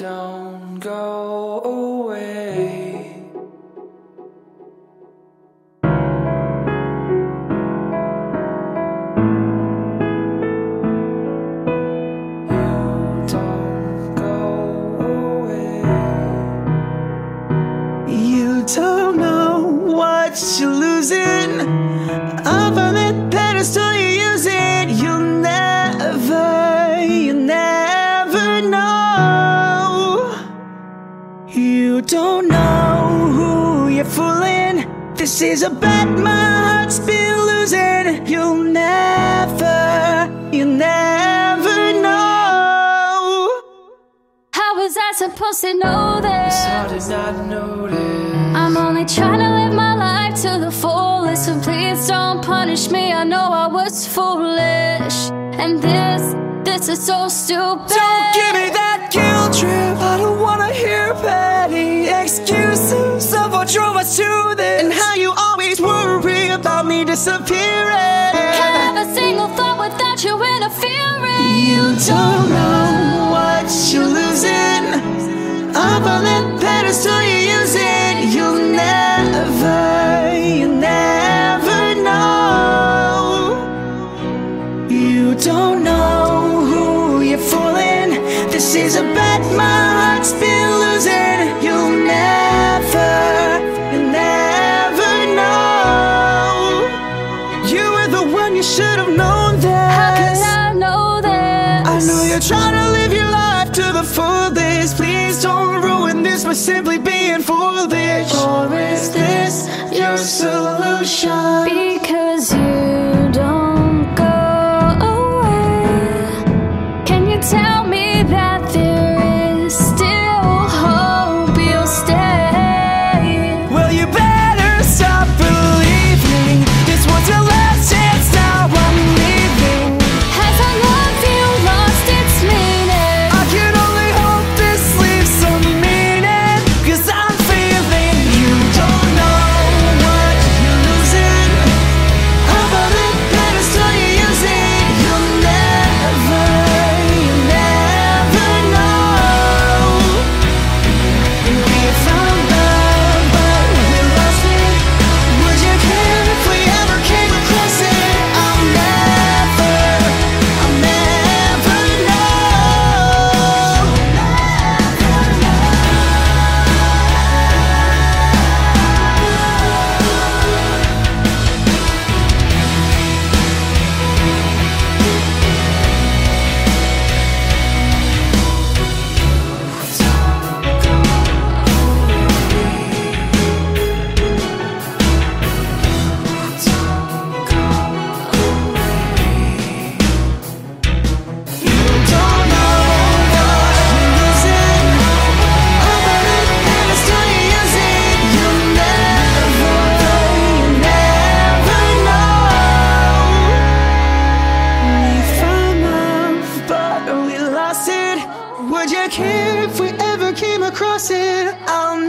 go away. You don't go away. You don't know what you're losing. Up on that pedestal This is a bet my heart's been losing. You'll never, you'll never know. How was I supposed to know this? It's hard to not notice. I'm only trying to live my life to the fullest. So please don't punish me. I know I was foolish. And this, this is so stupid. Don't give me that guilt trip. I don't wanna hear petty excuses disappearing. Can't have a single thought without you interfering. You don't know what you're losing. Up on that pedestal you're using. You'll never, you never know. You don't know who you're fooling. This is a bet my heart's have known How can. I know this? I know you're trying to live your life to the fullest. Please don't ruin this by simply being foolish. Or is this your solution? Because you you care if we ever came across it? I'll.